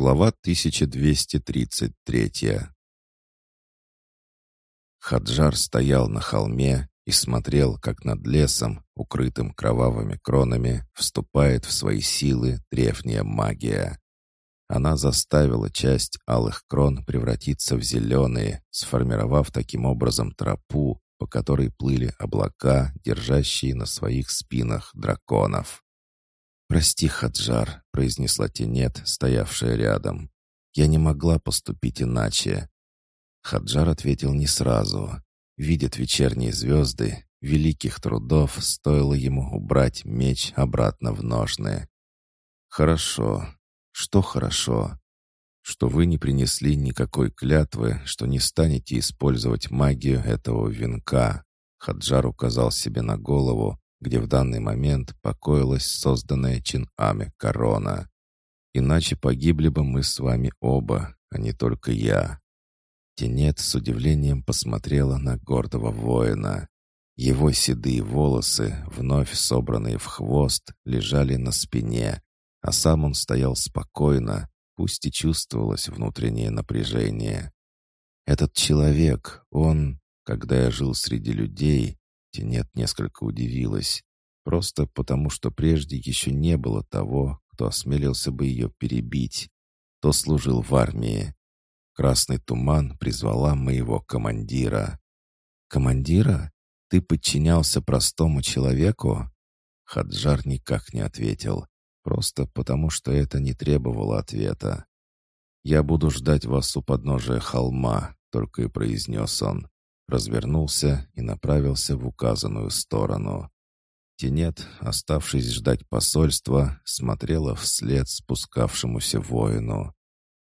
Глава 1233 Хаджар стоял на холме и смотрел, как над лесом, укрытым кровавыми кронами, вступает в свои силы древняя магия. Она заставила часть алых крон превратиться в зеленые, сформировав таким образом тропу, по которой плыли облака, держащие на своих спинах драконов. «Прости, Хаджар», — произнесла Тенет, стоявшая рядом. «Я не могла поступить иначе». Хаджар ответил не сразу. Видят вечерние звезды, великих трудов стоило ему убрать меч обратно в ножны. «Хорошо. Что хорошо? Что вы не принесли никакой клятвы, что не станете использовать магию этого венка». Хаджар указал себе на голову, где в данный момент покоилась созданная Чин-Ами корона. Иначе погибли бы мы с вами оба, а не только я. Тенет с удивлением посмотрела на гордого воина. Его седые волосы, вновь собранные в хвост, лежали на спине, а сам он стоял спокойно, пусть и чувствовалось внутреннее напряжение. Этот человек, он, когда я жил среди людей, Тенет несколько удивилась. Просто потому, что прежде еще не было того, кто осмелился бы ее перебить. Кто служил в армии. Красный туман призвала моего командира. «Командира? Ты подчинялся простому человеку?» Хаджар никак не ответил. Просто потому, что это не требовало ответа. «Я буду ждать вас у подножия холма», — только и произнес он развернулся и направился в указанную сторону. Тенет, оставшись ждать посольства, смотрела вслед спускавшемуся воину.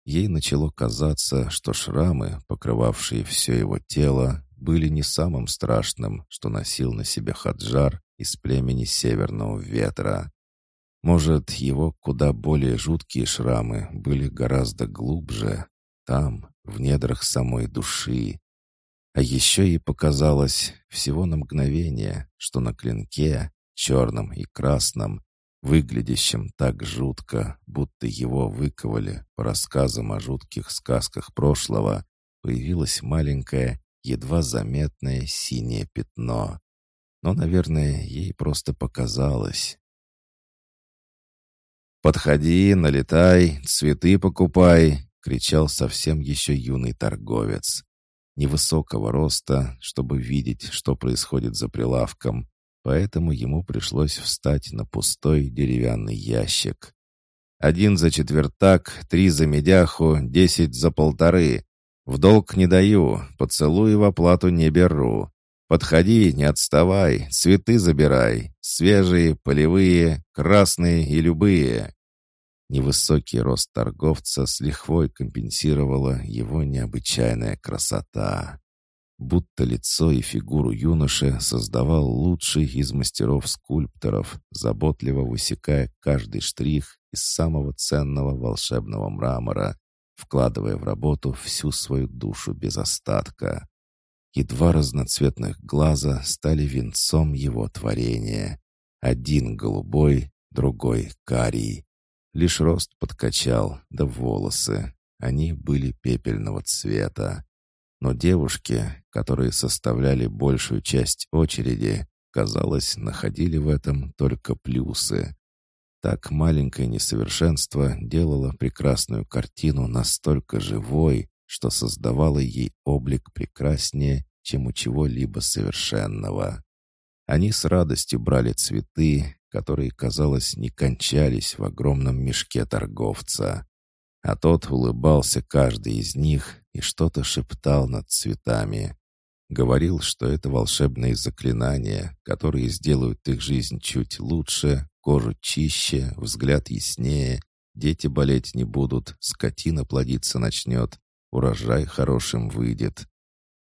Ей начало казаться, что шрамы, покрывавшие все его тело, были не самым страшным, что носил на себе Хаджар из племени Северного Ветра. Может, его куда более жуткие шрамы были гораздо глубже, там, в недрах самой души, а еще ей показалось всего на мгновение, что на клинке, черном и красном, выглядящем так жутко, будто его выковали по рассказам о жутких сказках прошлого, появилось маленькое, едва заметное синее пятно. Но, наверное, ей просто показалось. «Подходи, налетай, цветы покупай!» — кричал совсем еще юный торговец невысокого роста, чтобы видеть, что происходит за прилавком, поэтому ему пришлось встать на пустой деревянный ящик. «Один за четвертак, три за медяху, десять за полторы. В долг не даю, поцелуй в оплату не беру. Подходи, не отставай, цветы забирай, свежие, полевые, красные и любые». Невысокий рост торговца с лихвой компенсировала его необычайная красота. Будто лицо и фигуру юноши создавал лучший из мастеров-скульпторов, заботливо высекая каждый штрих из самого ценного волшебного мрамора, вкладывая в работу всю свою душу без остатка. И два разноцветных глаза стали венцом его творения. Один голубой, другой карий. Лишь рост подкачал, да волосы. Они были пепельного цвета. Но девушки, которые составляли большую часть очереди, казалось, находили в этом только плюсы. Так маленькое несовершенство делало прекрасную картину настолько живой, что создавало ей облик прекраснее, чем у чего-либо совершенного. Они с радостью брали цветы, которые, казалось, не кончались в огромном мешке торговца. А тот улыбался каждый из них и что-то шептал над цветами. Говорил, что это волшебные заклинания, которые сделают их жизнь чуть лучше, кожу чище, взгляд яснее, дети болеть не будут, скотина плодиться начнет, урожай хорошим выйдет.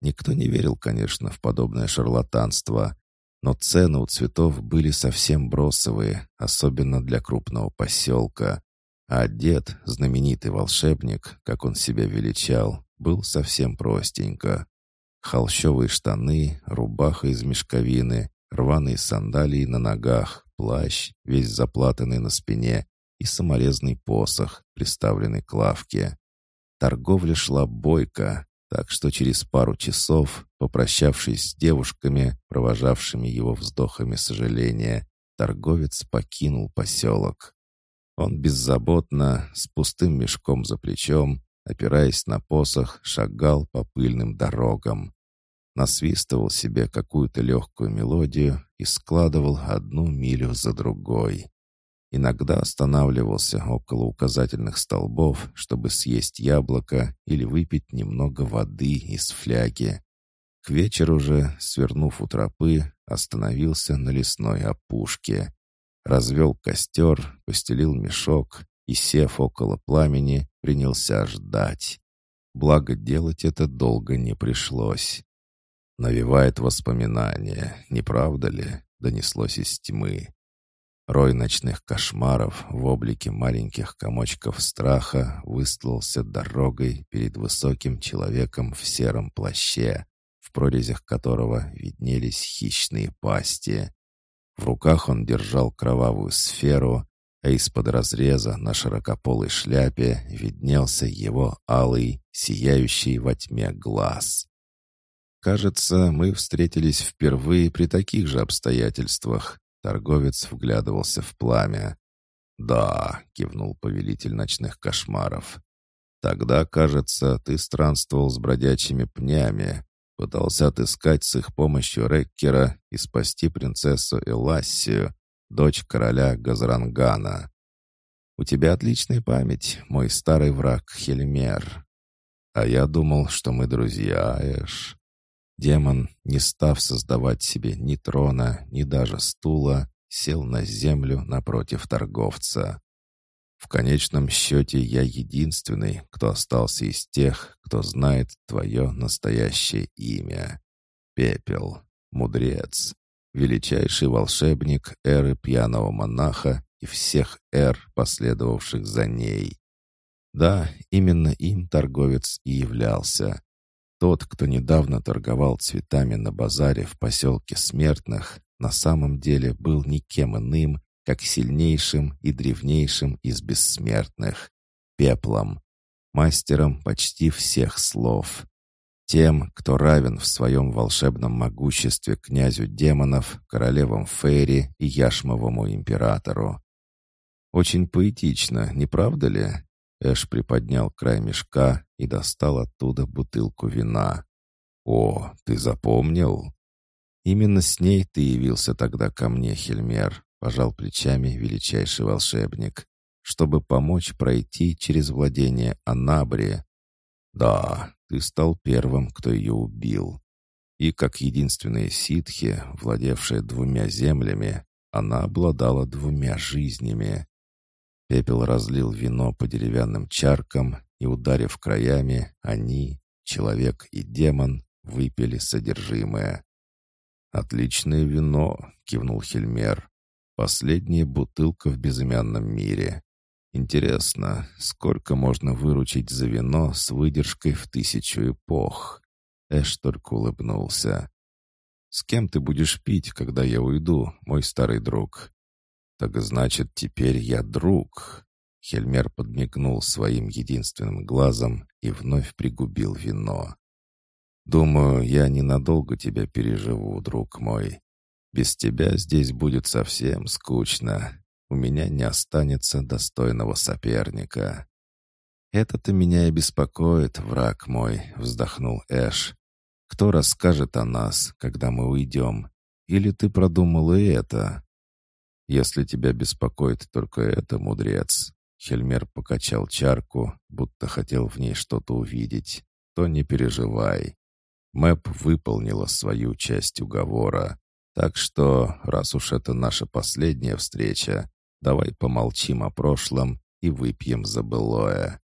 Никто не верил, конечно, в подобное шарлатанство, но цены у цветов были совсем бросовые, особенно для крупного поселка. А дед, знаменитый волшебник, как он себя величал, был совсем простенько. Холщовые штаны, рубаха из мешковины, рваные сандалии на ногах, плащ, весь заплатанный на спине, и саморезный посох, приставленный к лавке. Торговля шла бойко, так что через пару часов, попрощавшись с девушками, провожавшими его вздохами сожаления, торговец покинул поселок. Он беззаботно, с пустым мешком за плечом, опираясь на посох, шагал по пыльным дорогам. Насвистывал себе какую-то легкую мелодию и складывал одну милю за другой. Иногда останавливался около указательных столбов, чтобы съесть яблоко или выпить немного воды из фляги. К вечеру же, свернув у тропы, остановился на лесной опушке. Развел костер, постелил мешок и, сев около пламени, принялся ждать. Благо, делать это долго не пришлось. «Навевает воспоминания, не правда ли?» — донеслось из тьмы. Рой ночных кошмаров в облике маленьких комочков страха выстлался дорогой перед высоким человеком в сером плаще, в прорезях которого виднелись хищные пасти. В руках он держал кровавую сферу, а из-под разреза на широкополой шляпе виднелся его алый, сияющий во тьме глаз. Кажется, мы встретились впервые при таких же обстоятельствах, Торговец вглядывался в пламя. «Да», — кивнул повелитель ночных кошмаров. «Тогда, кажется, ты странствовал с бродячими пнями, пытался отыскать с их помощью Реккера и спасти принцессу Элассию, дочь короля Газрангана. У тебя отличная память, мой старый враг Хельмер. А я думал, что мы друзья, Эш. Демон, не став создавать себе ни трона, ни даже стула, сел на землю напротив торговца. В конечном счете я единственный, кто остался из тех, кто знает твое настоящее имя. Пепел, мудрец, величайший волшебник эры пьяного монаха и всех эр, последовавших за ней. Да, именно им торговец и являлся. Тот, кто недавно торговал цветами на базаре в поселке Смертных, на самом деле был никем иным, как сильнейшим и древнейшим из бессмертных — пеплом, мастером почти всех слов. Тем, кто равен в своем волшебном могуществе князю демонов, королевам Фейри и Яшмовому императору. Очень поэтично, не правда ли? Эш приподнял край мешка и достал оттуда бутылку вина. «О, ты запомнил?» «Именно с ней ты явился тогда ко мне, Хельмер», — пожал плечами величайший волшебник, «чтобы помочь пройти через владение Анабри. Да, ты стал первым, кто ее убил. И как единственная ситхи, владевшая двумя землями, она обладала двумя жизнями. Пепел разлил вино по деревянным чаркам, и, ударив краями, они, человек и демон, выпили содержимое. «Отличное вино», — кивнул Хельмер. «Последняя бутылка в безымянном мире. Интересно, сколько можно выручить за вино с выдержкой в тысячу эпох?» Эш только улыбнулся. «С кем ты будешь пить, когда я уйду, мой старый друг?» «Так значит, теперь я друг». Хельмер подмигнул своим единственным глазом и вновь пригубил вино. «Думаю, я ненадолго тебя переживу, друг мой. Без тебя здесь будет совсем скучно. У меня не останется достойного соперника». «Это-то меня и беспокоит, враг мой», — вздохнул Эш. «Кто расскажет о нас, когда мы уйдем? Или ты продумал и это?» «Если тебя беспокоит только это, мудрец», — Хельмер покачал чарку, будто хотел в ней что-то увидеть, — «то не переживай. Мэп выполнила свою часть уговора, так что, раз уж это наша последняя встреча, давай помолчим о прошлом и выпьем за былое.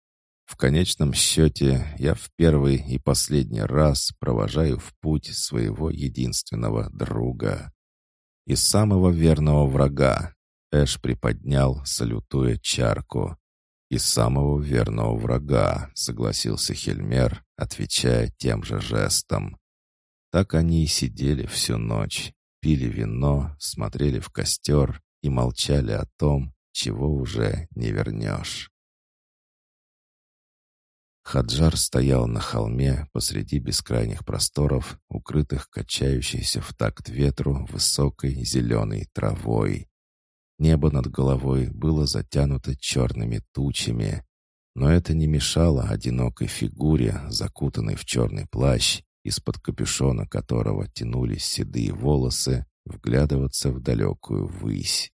В конечном счете, я в первый и последний раз провожаю в путь своего единственного друга и самого верного врага. Эш приподнял, салютуя чарку. «И самого верного врага», — согласился Хельмер, отвечая тем же жестом. Так они и сидели всю ночь, пили вино, смотрели в костер и молчали о том, чего уже не вернешь. Хаджар стоял на холме посреди бескрайних просторов, укрытых качающейся в такт ветру высокой зеленой травой. Небо над головой было затянуто черными тучами, но это не мешало одинокой фигуре, закутанной в черный плащ, из-под капюшона которого тянулись седые волосы, вглядываться в далекую высь.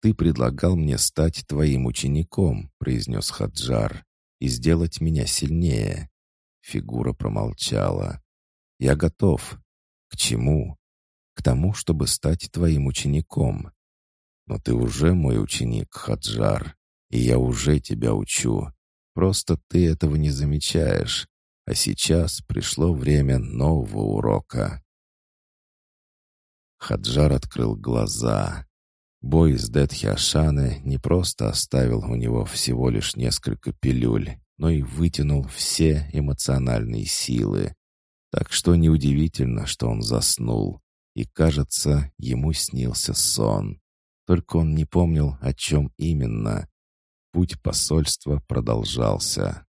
«Ты предлагал мне стать твоим учеником», — произнес Хаджар и сделать меня сильнее». Фигура промолчала. «Я готов. К чему? К тому, чтобы стать твоим учеником. Но ты уже мой ученик, Хаджар, и я уже тебя учу. Просто ты этого не замечаешь. А сейчас пришло время нового урока». Хаджар открыл глаза. Бой с Детхи не просто оставил у него всего лишь несколько пилюль, но и вытянул все эмоциональные силы. Так что неудивительно, что он заснул. И, кажется, ему снился сон. Только он не помнил, о чем именно. Путь посольства продолжался.